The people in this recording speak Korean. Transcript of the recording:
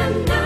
난, 난.